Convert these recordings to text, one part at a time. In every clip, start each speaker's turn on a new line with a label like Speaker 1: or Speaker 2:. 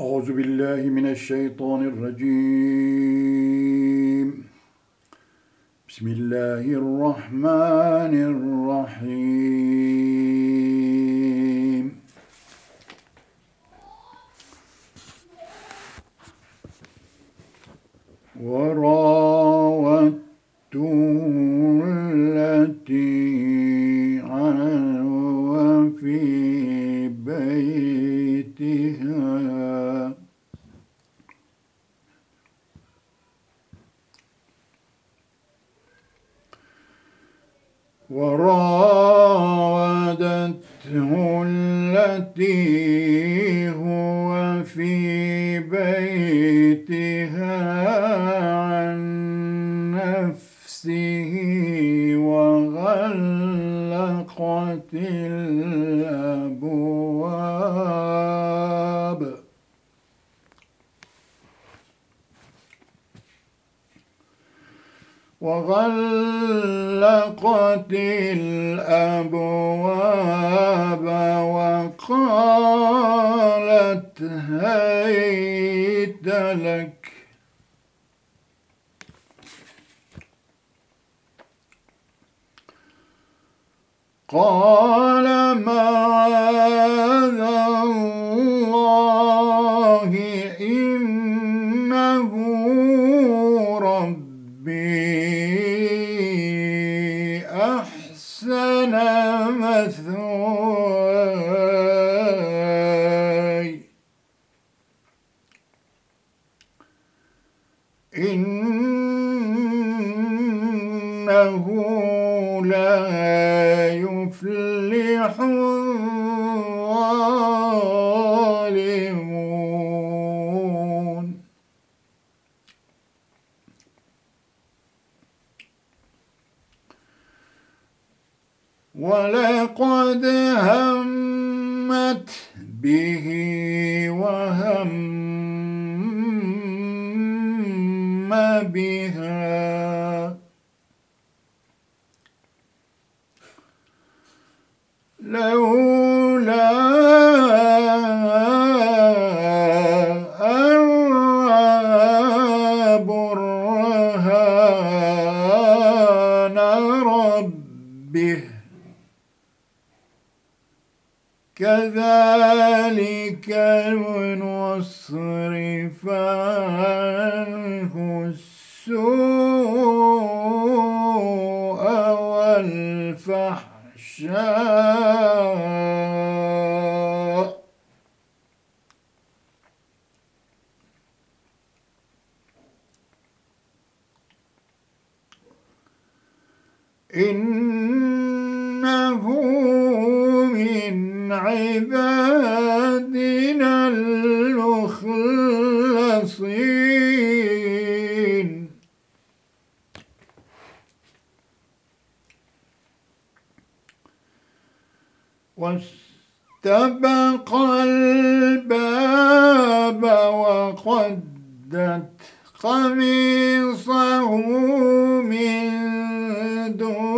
Speaker 1: أعوذ بالله من الشيطان الرجيم. بسم الله الرحمن الرحيم. وراودته التي عن في بيتها وراودته التي هو في بيتها عن نفسه وغلقت الأبواب. وغلقت الأبواب وقالت هيت لك قال معاذ الله ولقد همت به وهم بها. لولا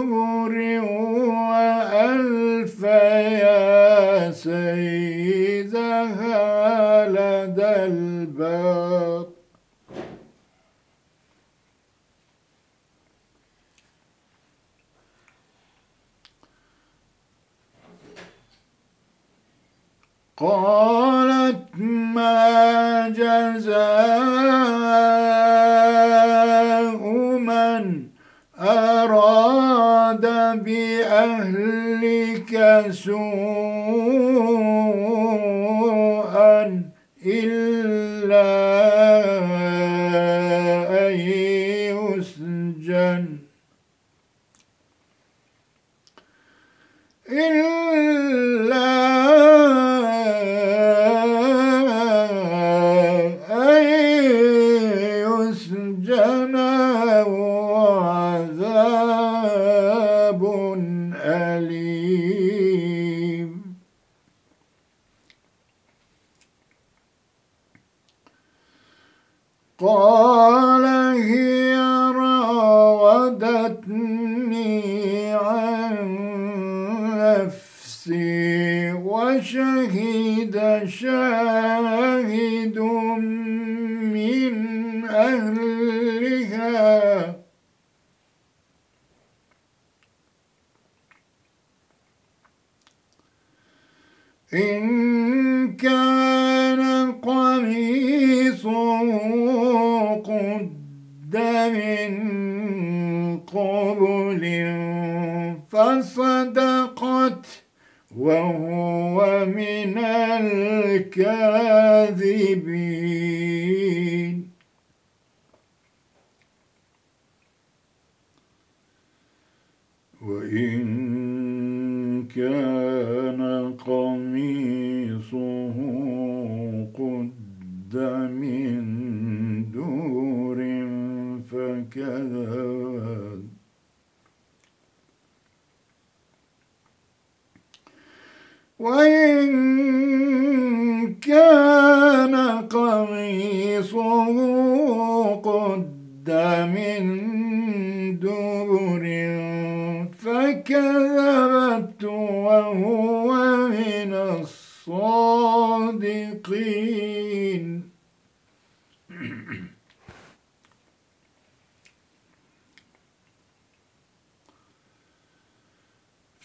Speaker 1: دبر وألف يا سيدها لدى الباب قالت ما جزاء بأهلك سوءا. راودتني عن نفسي وشهد شاهد من أهلها. إن كان قميصه قد من قبل فصدقت وهو من الكاذبين. وإن كان قميصه قد من فكذب وإن كان قميصه قد من دبر فكذبت وهو من الصادقين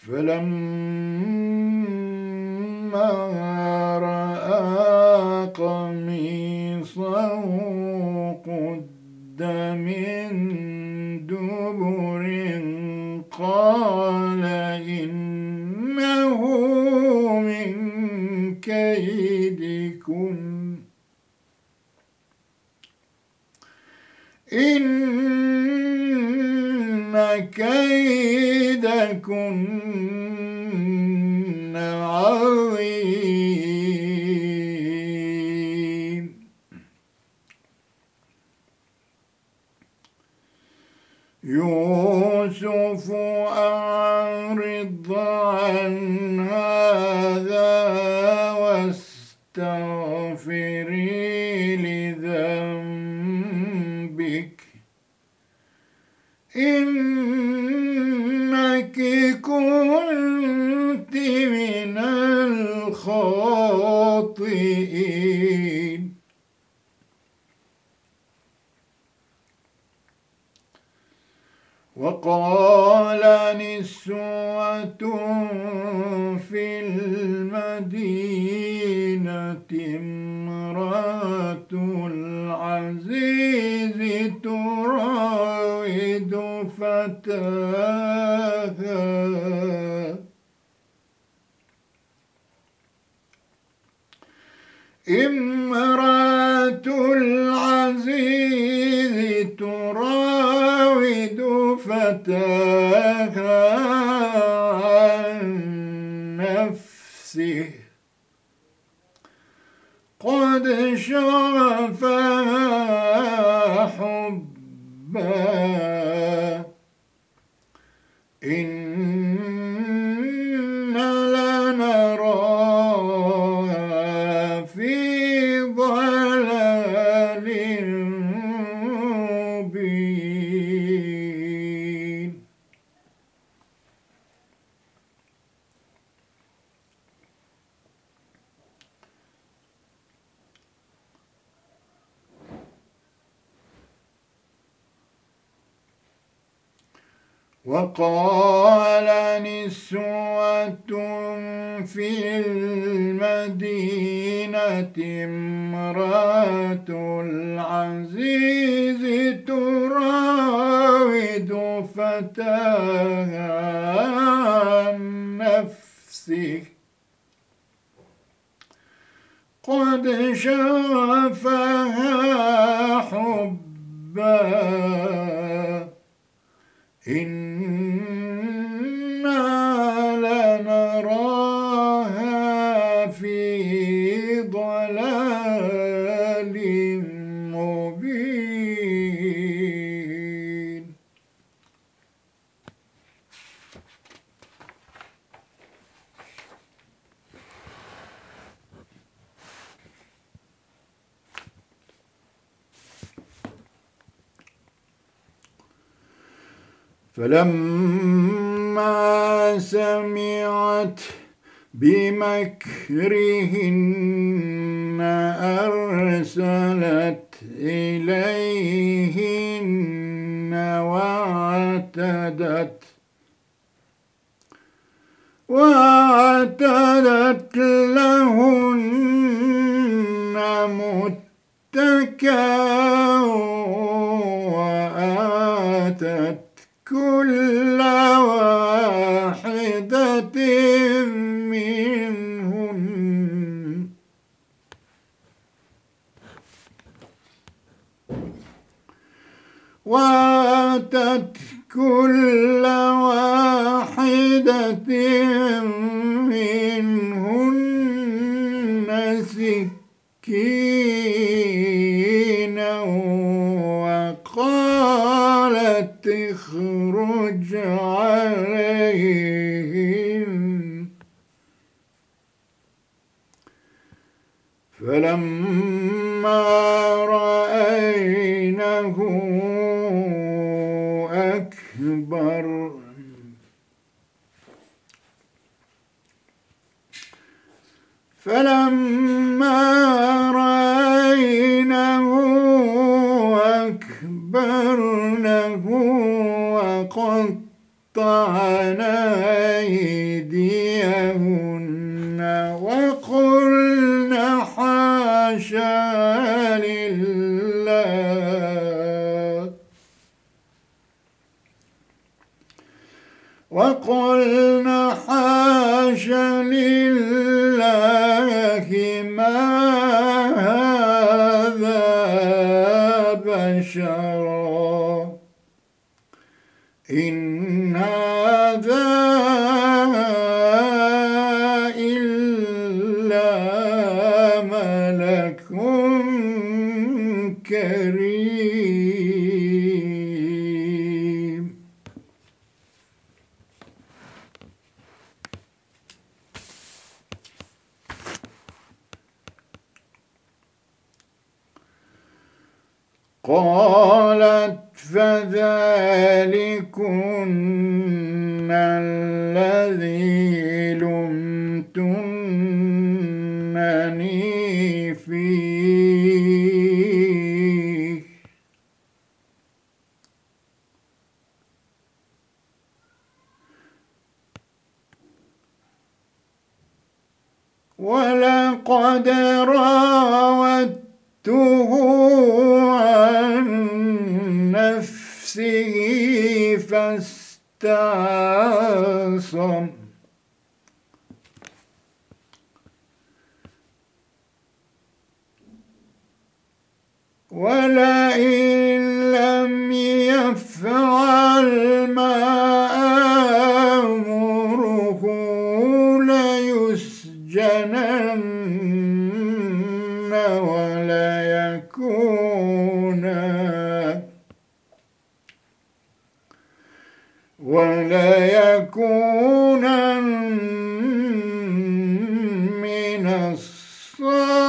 Speaker 1: فلما رأى قميصه قد من دبر قال إنه من كيدكم إن كيدكن عظيم يوسف أعرض عن إنك كنت من الخاطئين. وقال نسوة في المدينة امرأة العزيز تراود فتاها. امرأة العزيز تراود فتاها عن نفسه. قد شغفها حبا وقال نسوة في المدينة امرأة العزيز تراود فتاها عن نفسه. قد شغفها حبا. إنا فلما سمعت بمكرهن أرسلت إليهن واعتدت واعتدت لهن متكا واتت كل واحدة منهن سكينا وقالت اخرج عليهم. فلما رأينه أكبر فلما رأينه أكبرنه وقطعن أيديهن وقلن حاشا لله. وقلن حاشا لله. بشرا قالت فذلكن فاستعصم fuck.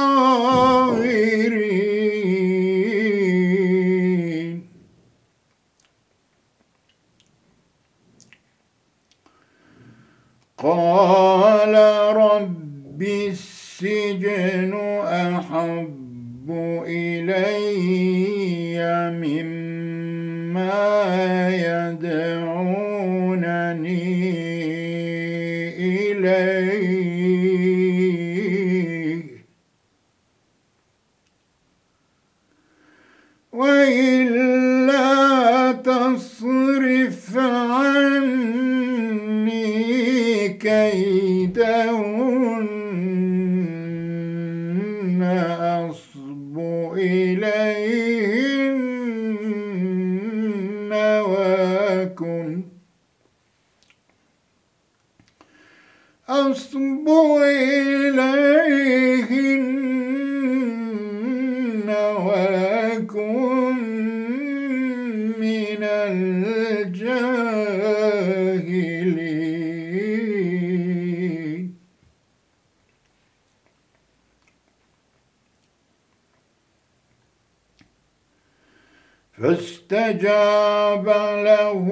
Speaker 1: فاستجاب له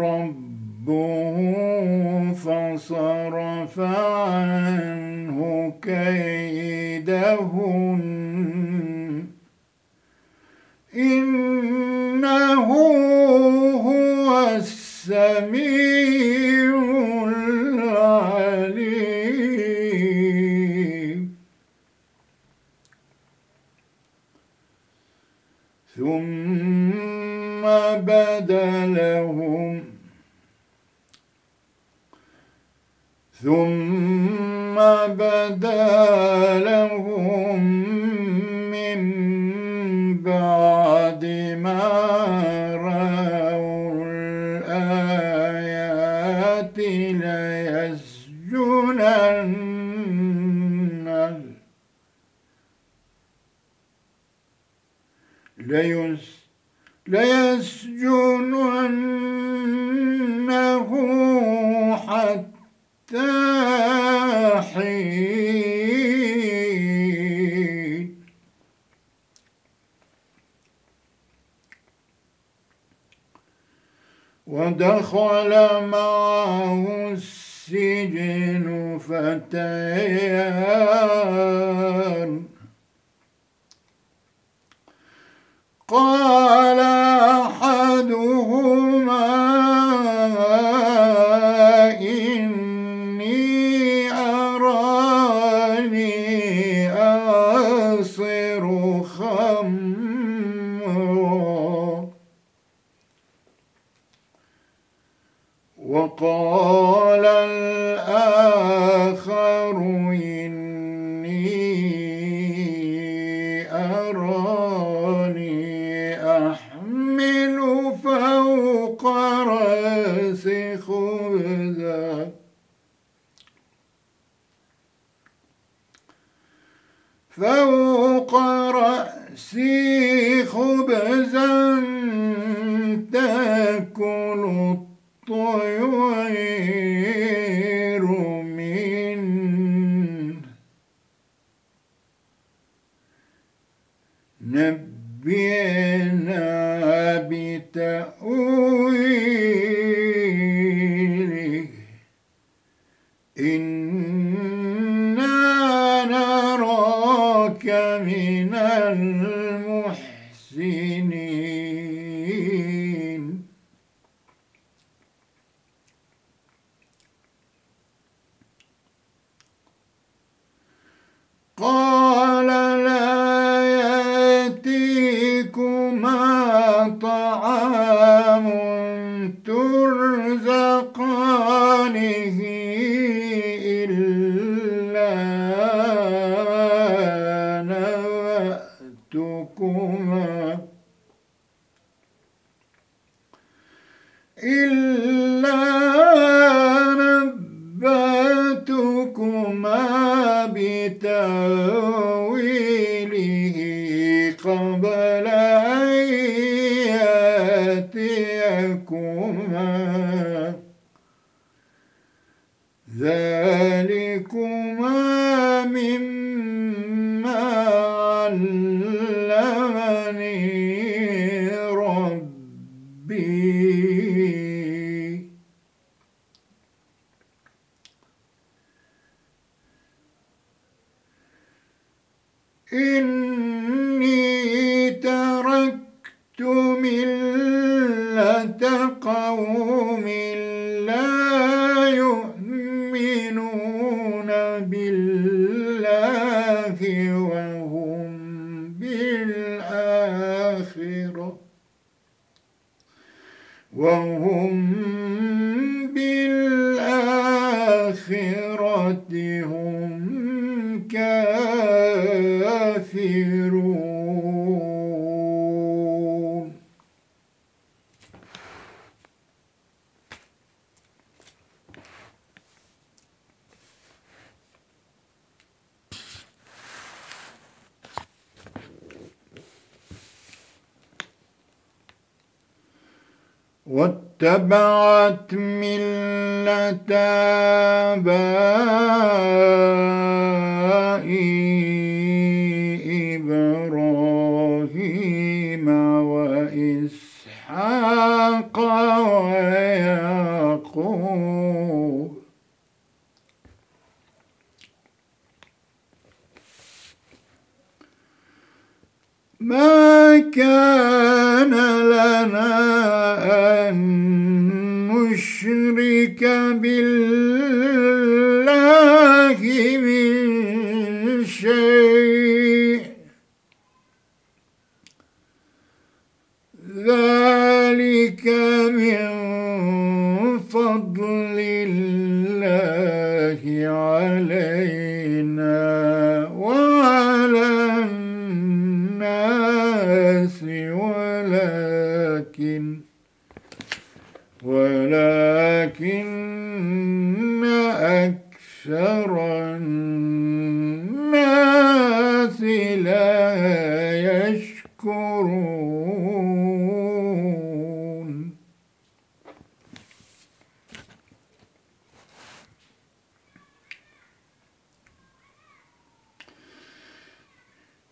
Speaker 1: ربه فصرف عنه كيدهن. ثم بدا لهم ثم بدا لهم من بعد ما ليس ليسجننه حتى حين. ودخل معه السجن فتيان. قال ذلكما مما وهم اتبعت ملة آبائي إبراهيم وإسحاق ويعقوب. ما كان لنا بِالْمَنَّ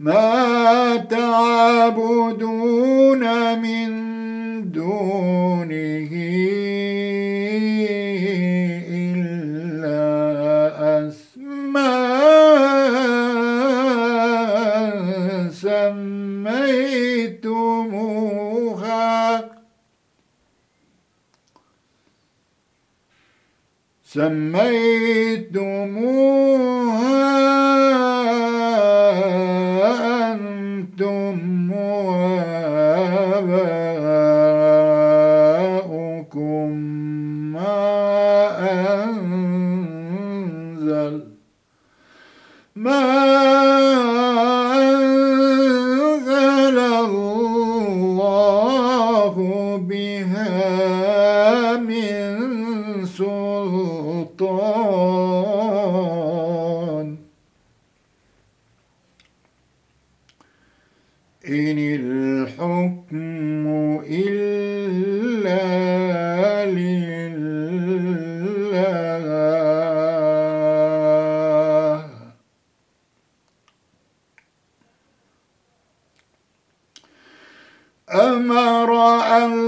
Speaker 1: ما تعبدون من دونه إلا أسماء سميتموها. سميتموها. أمر أن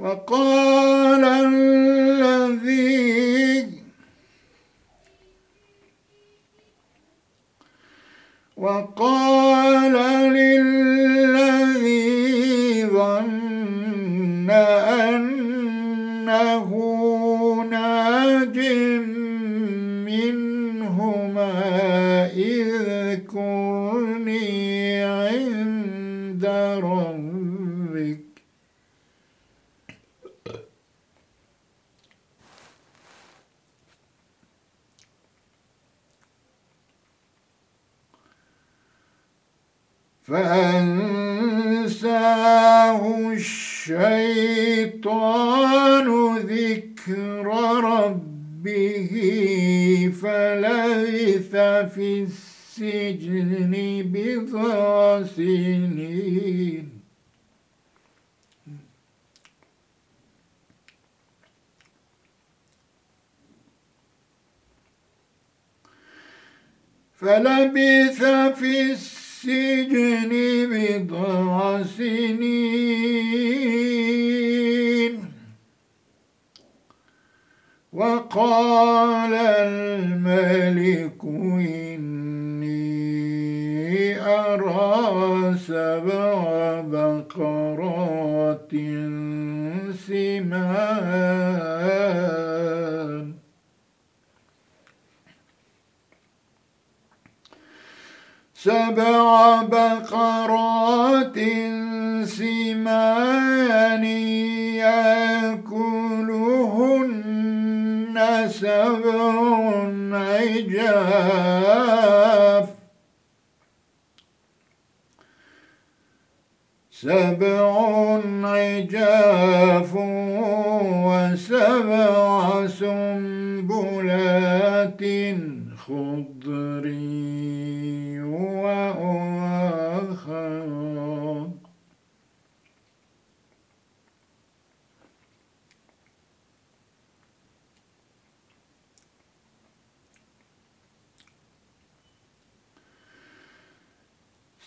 Speaker 1: وقال الذي وقال للذي فأنساه الشيطان ذكر ربه فلبث في السجن بضع سنين فلبث في السجن السجن بضع سنين. وقال الملك إني أرى سبع بقرات سمان سبع بقرات سمان يأكلهن سبع عجاف. سبع عجاف وسبع سنبلات خضر وأخرى سبع عجاف وسبع سنبلات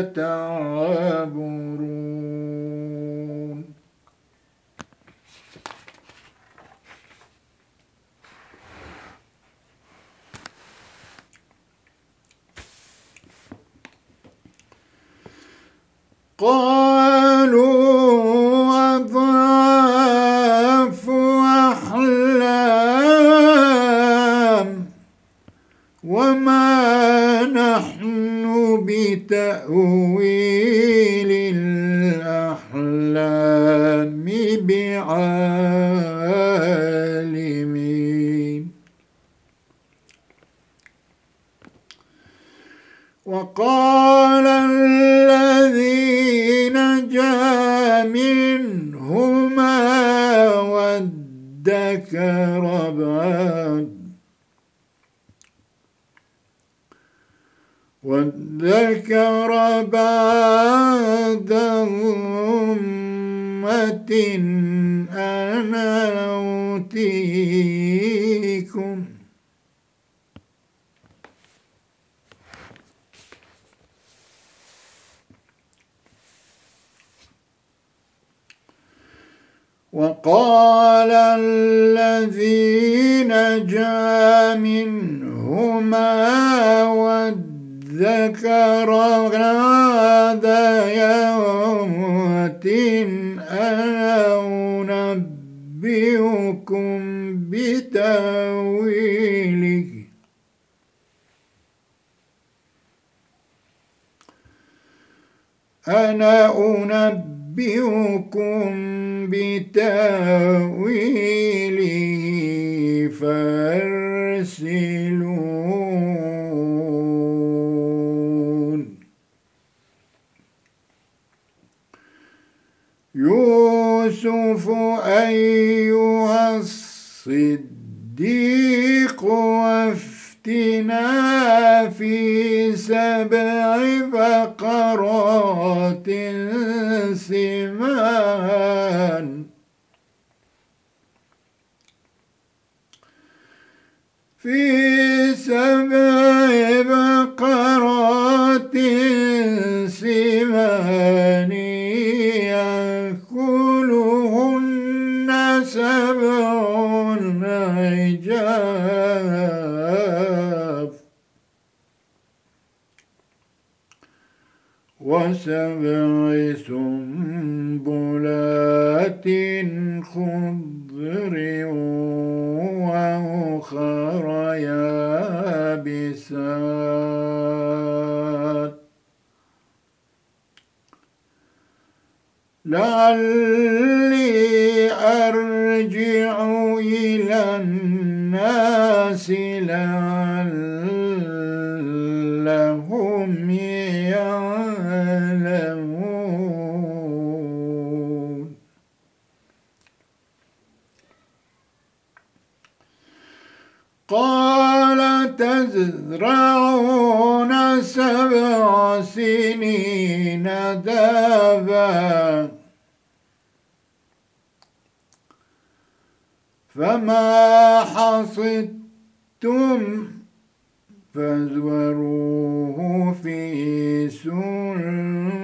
Speaker 1: that وقال الذي نجا منهما وادكر هذا يومة أنا أنبئكم بتأويله. أنا أنبئكم بتاويله فارسلون. يوسف أيها الصديق وافتنا في سبع بقرات سمان. في سبع حصدتم فازوروه في سنبله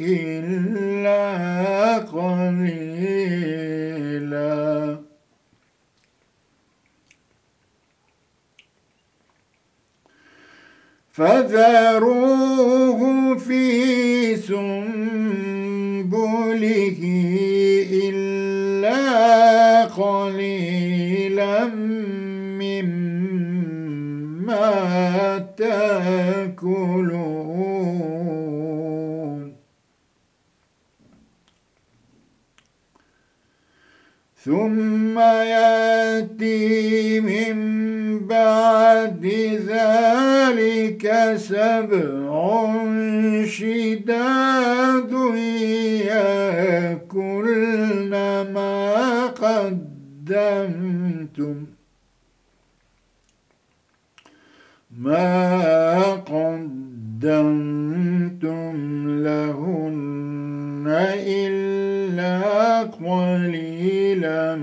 Speaker 1: إلا قليلا. فذروه في سنبله قليلا مما تأكلون. ثم يأتي من بعد ذلك سبع شداد ما قدمتم ما قدمتم لهن إلا قليلا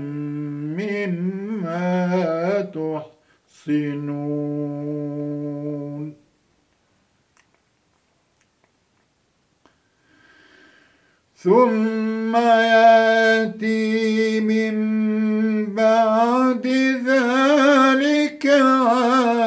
Speaker 1: مما تحصنون ثم يأتي من بعد ذلك عام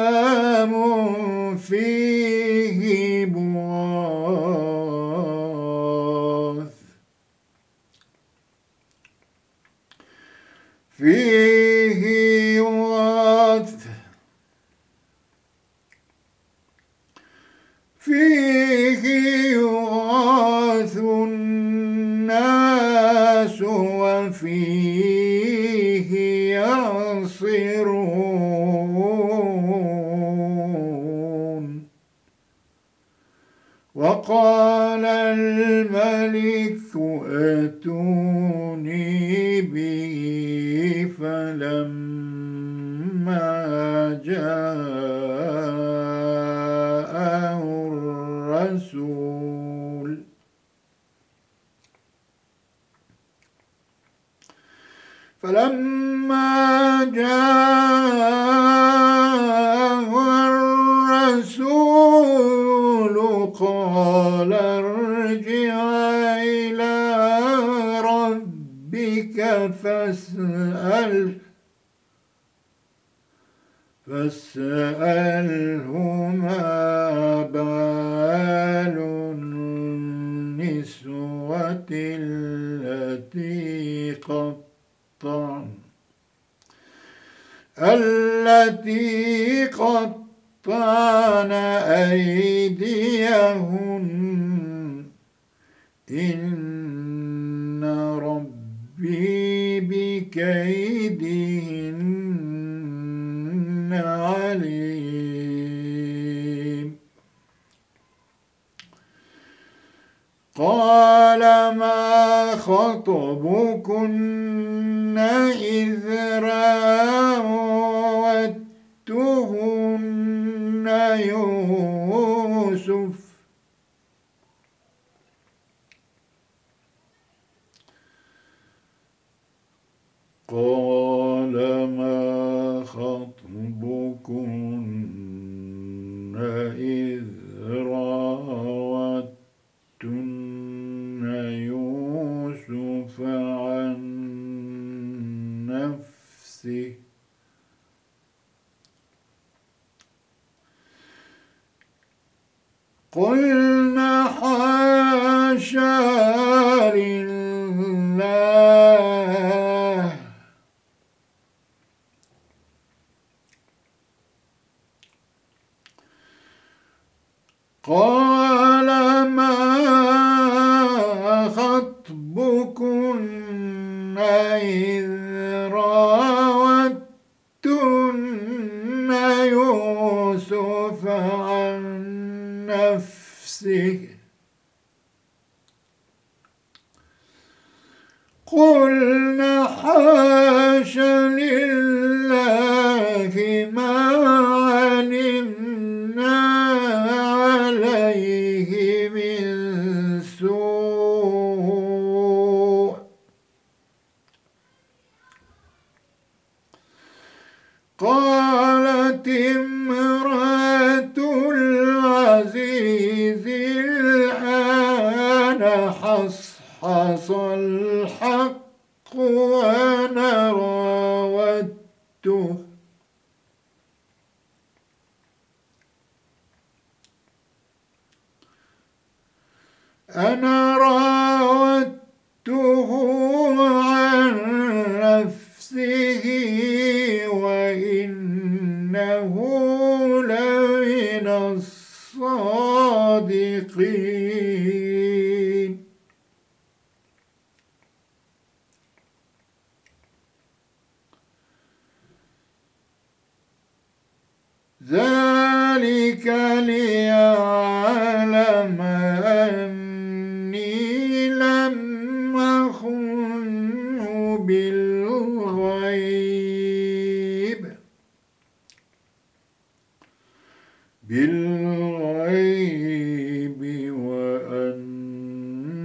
Speaker 1: وقال الملك ائتوني به فلما جاءه الرسول. فلما جاءه فاسأل فاسأله ما بال النسوة التي قطعن. التي قطعن أيديهن. إن بكيدهن عليم. قال ما خطبكن إذ راوتهن يوسف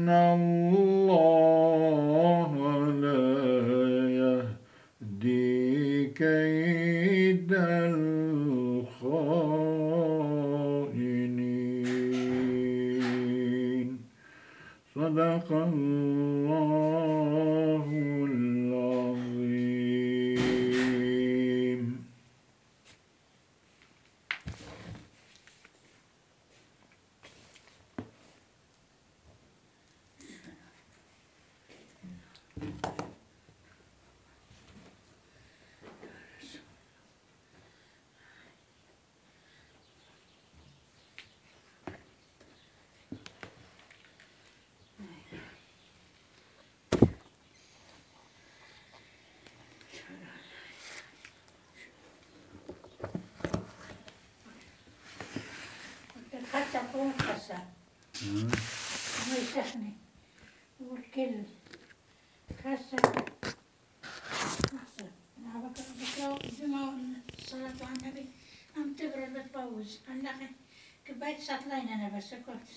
Speaker 1: um,
Speaker 2: الخشة فوق الخشة ما يسخني والكل خشة أحسن. أنا بكرة الجمعة والصلاة على النبي أم تبرد بتبوز أنا كباية سطلين أنا بس كنت